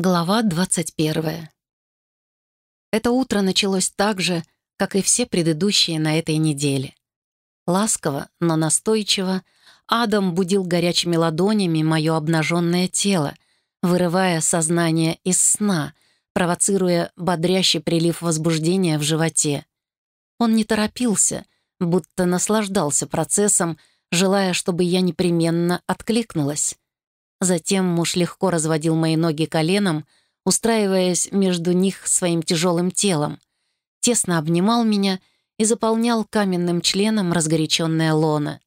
Глава 21. Это утро началось так же, как и все предыдущие на этой неделе. Ласково, но настойчиво Адам будил горячими ладонями мое обнаженное тело, вырывая сознание из сна, провоцируя бодрящий прилив возбуждения в животе. Он не торопился, будто наслаждался процессом, желая, чтобы я непременно откликнулась. Затем муж легко разводил мои ноги коленом, устраиваясь между них своим тяжелым телом, тесно обнимал меня и заполнял каменным членом разгоряченное лоно.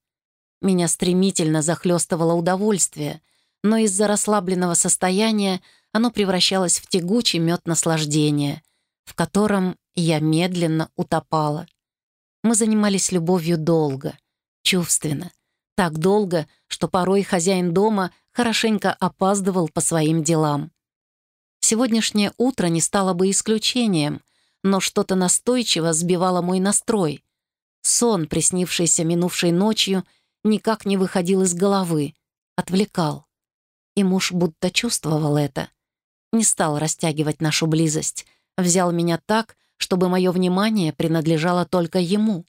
Меня стремительно захлестывало удовольствие, но из-за расслабленного состояния оно превращалось в тягучий мед наслаждения, в котором я медленно утопала. Мы занимались любовью долго, чувственно, так долго, что порой хозяин дома хорошенько опаздывал по своим делам. Сегодняшнее утро не стало бы исключением, но что-то настойчиво сбивало мой настрой. Сон, приснившийся минувшей ночью, никак не выходил из головы, отвлекал. И муж будто чувствовал это. Не стал растягивать нашу близость, взял меня так, чтобы мое внимание принадлежало только ему.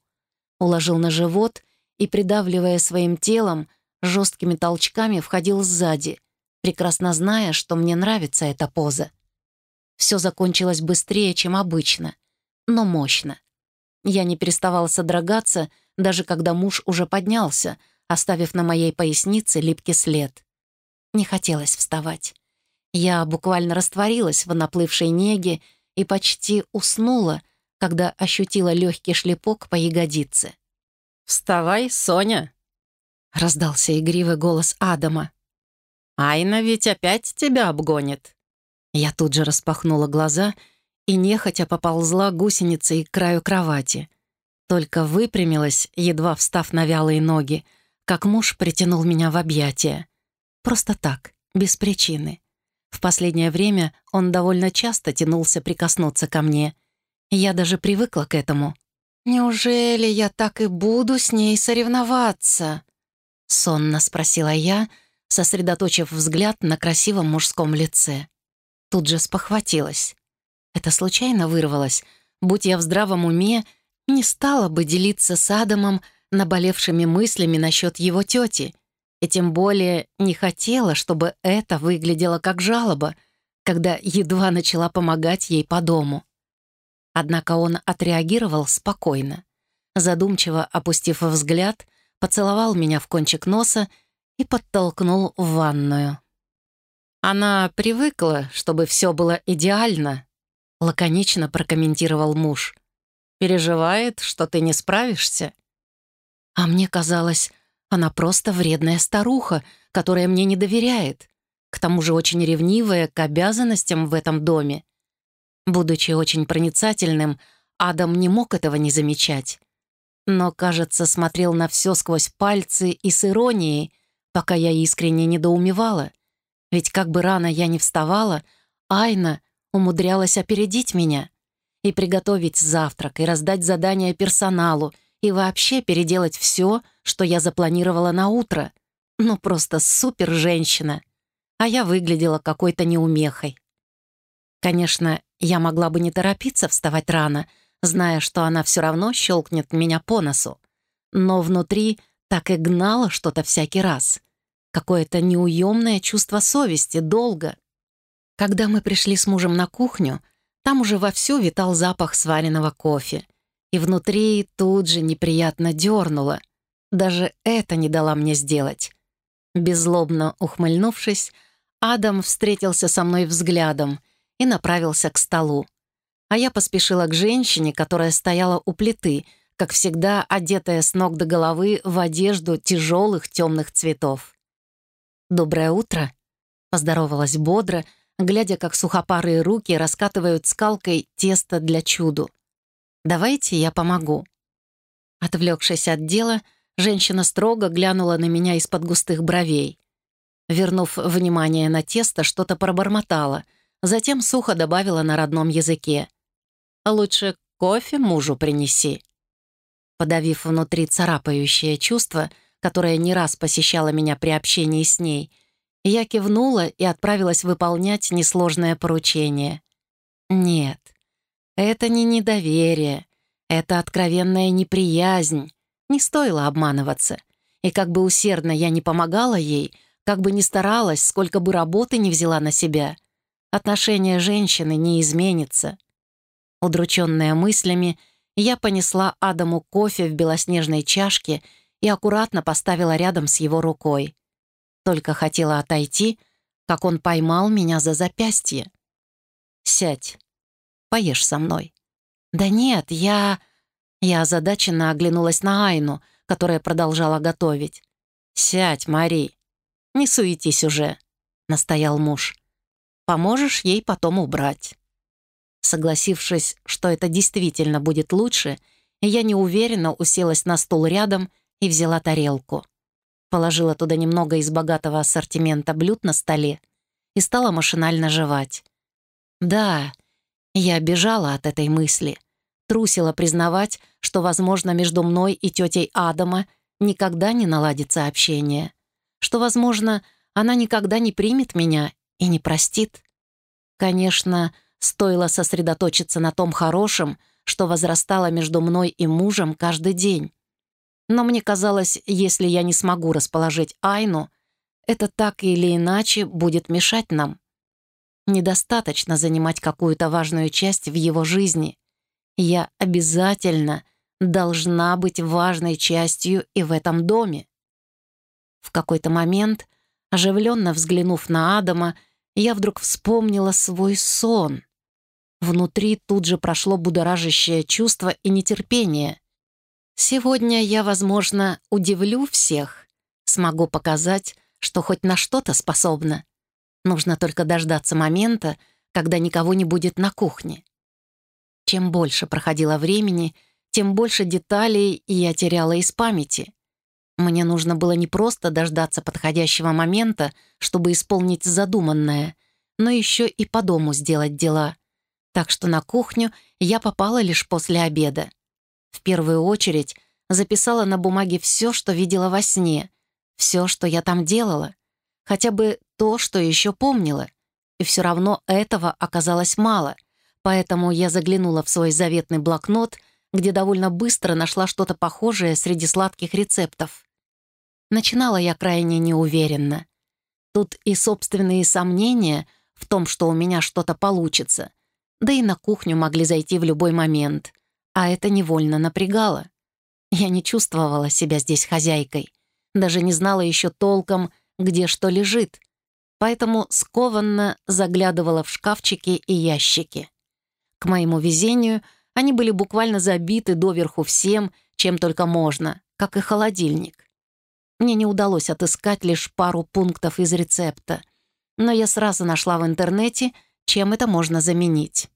Уложил на живот и, придавливая своим телом, жесткими толчками входил сзади, прекрасно зная, что мне нравится эта поза. Все закончилось быстрее, чем обычно, но мощно. Я не переставала содрогаться, даже когда муж уже поднялся, оставив на моей пояснице липкий след. Не хотелось вставать. Я буквально растворилась в наплывшей неге и почти уснула, когда ощутила легкий шлепок по ягодице. «Вставай, Соня!» — раздался игривый голос Адама. «Айна ведь опять тебя обгонит». Я тут же распахнула глаза и нехотя поползла гусеницей к краю кровати. Только выпрямилась, едва встав на вялые ноги, как муж притянул меня в объятия. Просто так, без причины. В последнее время он довольно часто тянулся прикоснуться ко мне. Я даже привыкла к этому. «Неужели я так и буду с ней соревноваться?» Сонно спросила я, сосредоточив взгляд на красивом мужском лице. Тут же спохватилась. Это случайно вырвалось. Будь я в здравом уме, не стала бы делиться с Адамом наболевшими мыслями насчет его тети, и тем более не хотела, чтобы это выглядело как жалоба, когда едва начала помогать ей по дому. Однако он отреагировал спокойно, задумчиво опустив взгляд поцеловал меня в кончик носа и подтолкнул в ванную. «Она привыкла, чтобы все было идеально», — лаконично прокомментировал муж. «Переживает, что ты не справишься». А мне казалось, она просто вредная старуха, которая мне не доверяет, к тому же очень ревнивая к обязанностям в этом доме. Будучи очень проницательным, Адам не мог этого не замечать но, кажется, смотрел на все сквозь пальцы и с иронией, пока я искренне недоумевала. Ведь как бы рано я ни вставала, Айна умудрялась опередить меня и приготовить завтрак, и раздать задания персоналу, и вообще переделать все, что я запланировала на утро. Ну, просто супер женщина. А я выглядела какой-то неумехой. Конечно, я могла бы не торопиться вставать рано — зная, что она все равно щелкнет меня по носу. Но внутри так и гнало что-то всякий раз. Какое-то неуемное чувство совести, долго. Когда мы пришли с мужем на кухню, там уже вовсю витал запах сваренного кофе. И внутри тут же неприятно дернуло. Даже это не дала мне сделать. Беззлобно ухмыльнувшись, Адам встретился со мной взглядом и направился к столу а я поспешила к женщине, которая стояла у плиты, как всегда одетая с ног до головы в одежду тяжелых темных цветов. «Доброе утро», — поздоровалась бодро, глядя, как сухопарые руки раскатывают скалкой тесто для чуду. «Давайте я помогу». Отвлекшись от дела, женщина строго глянула на меня из-под густых бровей. Вернув внимание на тесто, что-то пробормотала, затем сухо добавила на родном языке — Лучше кофе мужу принеси». Подавив внутри царапающее чувство, которое не раз посещало меня при общении с ней, Я кивнула и отправилась выполнять несложное поручение. Нет, это не недоверие, это откровенная неприязнь. Не стоило обманываться. И как бы усердно я не помогала ей, как бы ни старалась, сколько бы работы не взяла на себя, отношение женщины не изменится. Удрученная мыслями, я понесла Адаму кофе в белоснежной чашке и аккуратно поставила рядом с его рукой. Только хотела отойти, как он поймал меня за запястье. «Сядь, поешь со мной». «Да нет, я...» Я озадаченно оглянулась на Айну, которая продолжала готовить. «Сядь, Мари, не суетись уже», — настоял муж. «Поможешь ей потом убрать». Согласившись, что это действительно будет лучше, я неуверенно уселась на стул рядом и взяла тарелку. Положила туда немного из богатого ассортимента блюд на столе и стала машинально жевать. Да, я бежала от этой мысли — трусила признавать, что, возможно, между мной и тетей Адама никогда не наладится общение, что, возможно, она никогда не примет меня и не простит. Конечно, стоило сосредоточиться на том хорошем, что возрастало между мной и мужем каждый день. Но мне казалось, если я не смогу расположить Айну, это так или иначе будет мешать нам. Недостаточно занимать какую-то важную часть в его жизни. Я обязательно должна быть важной частью и в этом доме. В какой-то момент, оживленно взглянув на Адама, я вдруг вспомнила свой сон. Внутри тут же прошло будоражащее чувство и нетерпение. Сегодня я, возможно, удивлю всех, смогу показать, что хоть на что-то способна. Нужно только дождаться момента, когда никого не будет на кухне. Чем больше проходило времени, тем больше деталей я теряла из памяти. Мне нужно было не просто дождаться подходящего момента, чтобы исполнить задуманное, но еще и по дому сделать дела. Так что на кухню я попала лишь после обеда. В первую очередь записала на бумаге все, что видела во сне, все, что я там делала, хотя бы то, что еще помнила. И все равно этого оказалось мало — Поэтому я заглянула в свой заветный блокнот, где довольно быстро нашла что-то похожее среди сладких рецептов. Начинала я крайне неуверенно. Тут и собственные сомнения в том, что у меня что-то получится, да и на кухню могли зайти в любой момент, а это невольно напрягало. Я не чувствовала себя здесь хозяйкой, даже не знала еще толком, где что лежит, поэтому скованно заглядывала в шкафчики и ящики. К моему везению, они были буквально забиты доверху всем, чем только можно, как и холодильник. Мне не удалось отыскать лишь пару пунктов из рецепта, но я сразу нашла в интернете, чем это можно заменить.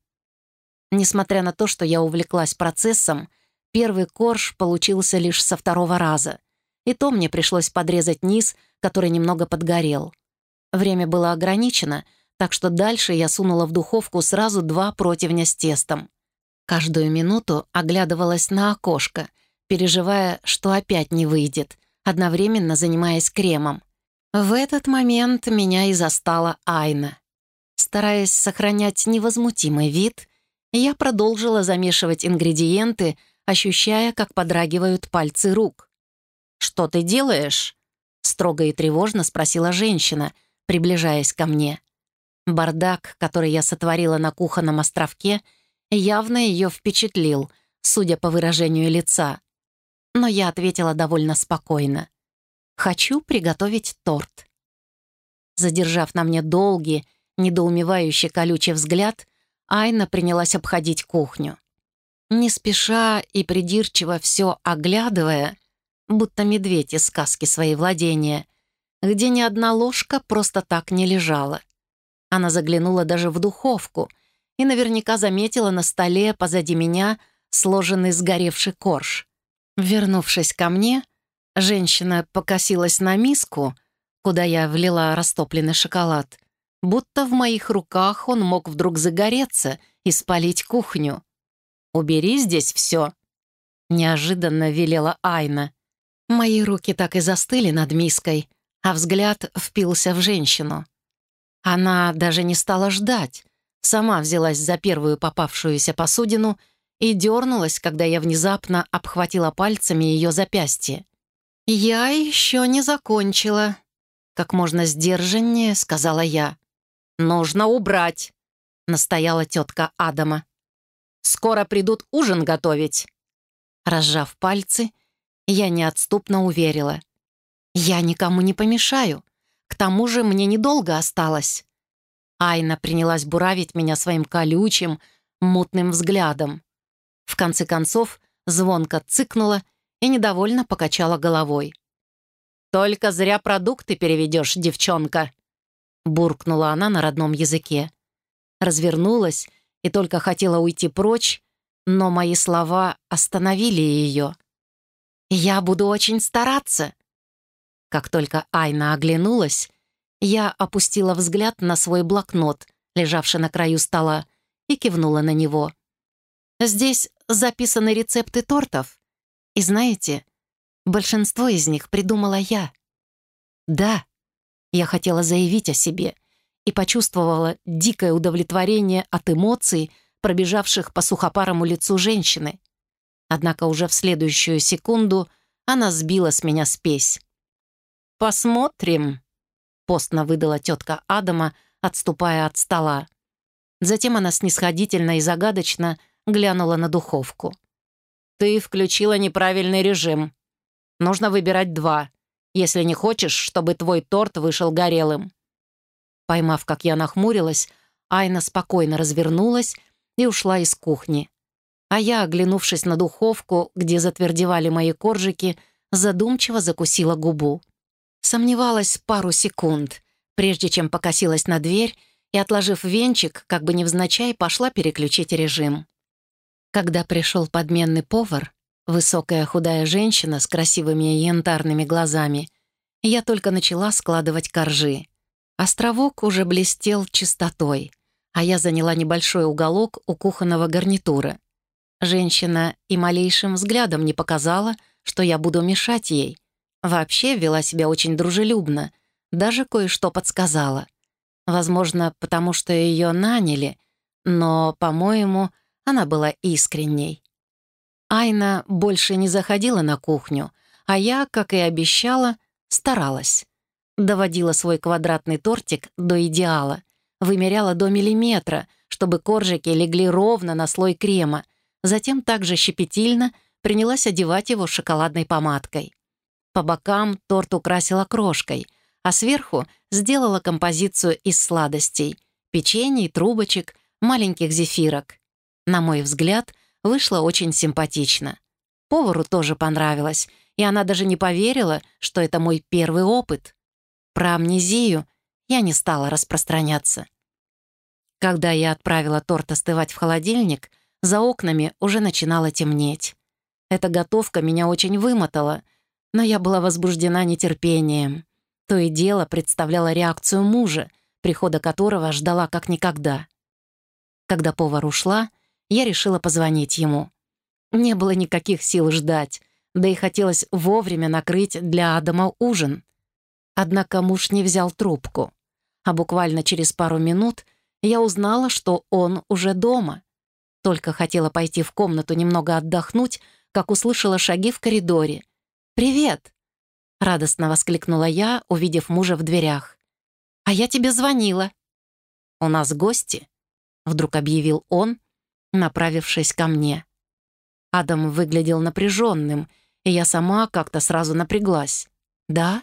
Несмотря на то, что я увлеклась процессом, первый корж получился лишь со второго раза, и то мне пришлось подрезать низ, который немного подгорел. Время было ограничено — так что дальше я сунула в духовку сразу два противня с тестом. Каждую минуту оглядывалась на окошко, переживая, что опять не выйдет, одновременно занимаясь кремом. В этот момент меня и застала Айна. Стараясь сохранять невозмутимый вид, я продолжила замешивать ингредиенты, ощущая, как подрагивают пальцы рук. «Что ты делаешь?» — строго и тревожно спросила женщина, приближаясь ко мне. Бардак, который я сотворила на кухонном островке, явно ее впечатлил, судя по выражению лица. Но я ответила довольно спокойно. «Хочу приготовить торт». Задержав на мне долгий, недоумевающий колючий взгляд, Айна принялась обходить кухню. Не спеша и придирчиво все оглядывая, будто медведь из сказки своей владения, где ни одна ложка просто так не лежала. Она заглянула даже в духовку и наверняка заметила на столе позади меня сложенный сгоревший корж. Вернувшись ко мне, женщина покосилась на миску, куда я влила растопленный шоколад, будто в моих руках он мог вдруг загореться и спалить кухню. «Убери здесь все», — неожиданно велела Айна. Мои руки так и застыли над миской, а взгляд впился в женщину. Она даже не стала ждать, сама взялась за первую попавшуюся посудину и дернулась, когда я внезапно обхватила пальцами ее запястье. «Я еще не закончила», — как можно сдержаннее сказала я. «Нужно убрать», — настояла тетка Адама. «Скоро придут ужин готовить». Разжав пальцы, я неотступно уверила. «Я никому не помешаю. К тому же мне недолго осталось». Айна принялась буравить меня своим колючим, мутным взглядом. В конце концов, звонко цыкнула и недовольно покачала головой. «Только зря продукты переведешь, девчонка!» буркнула она на родном языке. Развернулась и только хотела уйти прочь, но мои слова остановили ее. «Я буду очень стараться!» Как только Айна оглянулась, я опустила взгляд на свой блокнот, лежавший на краю стола, и кивнула на него. «Здесь записаны рецепты тортов, и знаете, большинство из них придумала я. Да, я хотела заявить о себе и почувствовала дикое удовлетворение от эмоций, пробежавших по сухопарому лицу женщины. Однако уже в следующую секунду она сбила с меня спесь. «Посмотрим», — постно выдала тетка Адама, отступая от стола. Затем она снисходительно и загадочно глянула на духовку. «Ты включила неправильный режим. Нужно выбирать два, если не хочешь, чтобы твой торт вышел горелым». Поймав, как я нахмурилась, Айна спокойно развернулась и ушла из кухни. А я, оглянувшись на духовку, где затвердевали мои коржики, задумчиво закусила губу. Сомневалась пару секунд, прежде чем покосилась на дверь и, отложив венчик, как бы невзначай, пошла переключить режим. Когда пришел подменный повар, высокая худая женщина с красивыми янтарными глазами, я только начала складывать коржи. Островок уже блестел чистотой, а я заняла небольшой уголок у кухонного гарнитура. Женщина и малейшим взглядом не показала, что я буду мешать ей. Вообще вела себя очень дружелюбно, даже кое-что подсказала. Возможно, потому что ее наняли, но, по-моему, она была искренней. Айна больше не заходила на кухню, а я, как и обещала, старалась. Доводила свой квадратный тортик до идеала, вымеряла до миллиметра, чтобы коржики легли ровно на слой крема, затем также щепетильно принялась одевать его шоколадной помадкой. По бокам торт украсила крошкой, а сверху сделала композицию из сладостей — печений, трубочек, маленьких зефирок. На мой взгляд, вышло очень симпатично. Повару тоже понравилось, и она даже не поверила, что это мой первый опыт. Про амнезию я не стала распространяться. Когда я отправила торт остывать в холодильник, за окнами уже начинало темнеть. Эта готовка меня очень вымотала, но я была возбуждена нетерпением. То и дело представляла реакцию мужа, прихода которого ждала как никогда. Когда повар ушла, я решила позвонить ему. Не было никаких сил ждать, да и хотелось вовремя накрыть для Адама ужин. Однако муж не взял трубку, а буквально через пару минут я узнала, что он уже дома. Только хотела пойти в комнату немного отдохнуть, как услышала шаги в коридоре. «Привет!» — радостно воскликнула я, увидев мужа в дверях. «А я тебе звонила». «У нас гости», — вдруг объявил он, направившись ко мне. Адам выглядел напряженным, и я сама как-то сразу напряглась. «Да?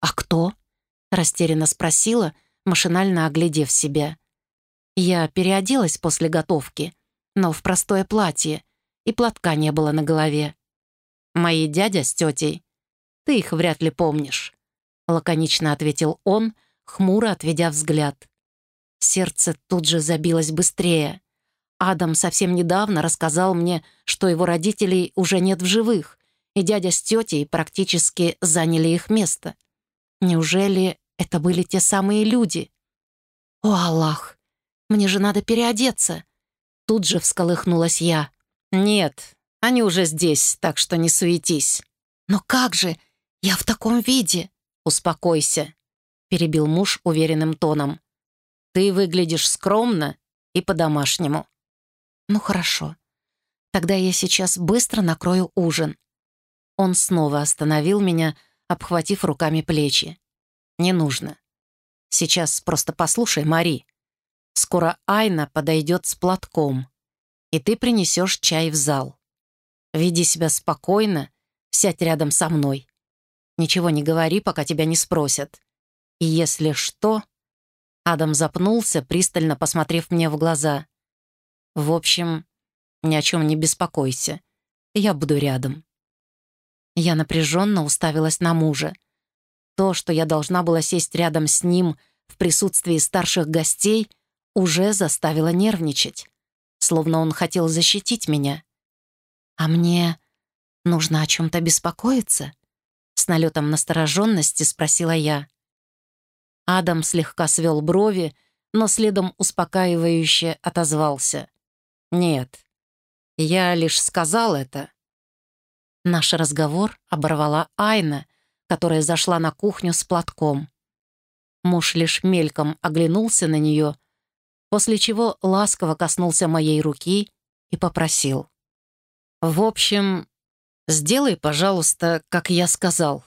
А кто?» — растерянно спросила, машинально оглядев себя. Я переоделась после готовки, но в простое платье, и платка не было на голове. «Мои дядя с тетей. Ты их вряд ли помнишь», — лаконично ответил он, хмуро отведя взгляд. Сердце тут же забилось быстрее. Адам совсем недавно рассказал мне, что его родителей уже нет в живых, и дядя с тетей практически заняли их место. Неужели это были те самые люди? «О, Аллах! Мне же надо переодеться!» Тут же всколыхнулась я. «Нет, они уже здесь, так что не суетись». «Но как же? Я в таком виде!» «Успокойся», — перебил муж уверенным тоном. «Ты выглядишь скромно и по-домашнему». «Ну хорошо. Тогда я сейчас быстро накрою ужин». Он снова остановил меня, обхватив руками плечи. «Не нужно. Сейчас просто послушай, Мари. Скоро Айна подойдет с платком, и ты принесешь чай в зал. Веди себя спокойно, сядь рядом со мной. Ничего не говори, пока тебя не спросят. И если что...» Адам запнулся, пристально посмотрев мне в глаза. «В общем, ни о чем не беспокойся. Я буду рядом». Я напряженно уставилась на мужа. То, что я должна была сесть рядом с ним в присутствии старших гостей, уже заставило нервничать, словно он хотел защитить меня. «А мне нужно о чем-то беспокоиться?» С налетом настороженности спросила я. Адам слегка свел брови, но следом успокаивающе отозвался. «Нет, я лишь сказал это». Наш разговор оборвала Айна, которая зашла на кухню с платком. Муж лишь мельком оглянулся на нее, после чего ласково коснулся моей руки и попросил. «В общем, сделай, пожалуйста, как я сказал».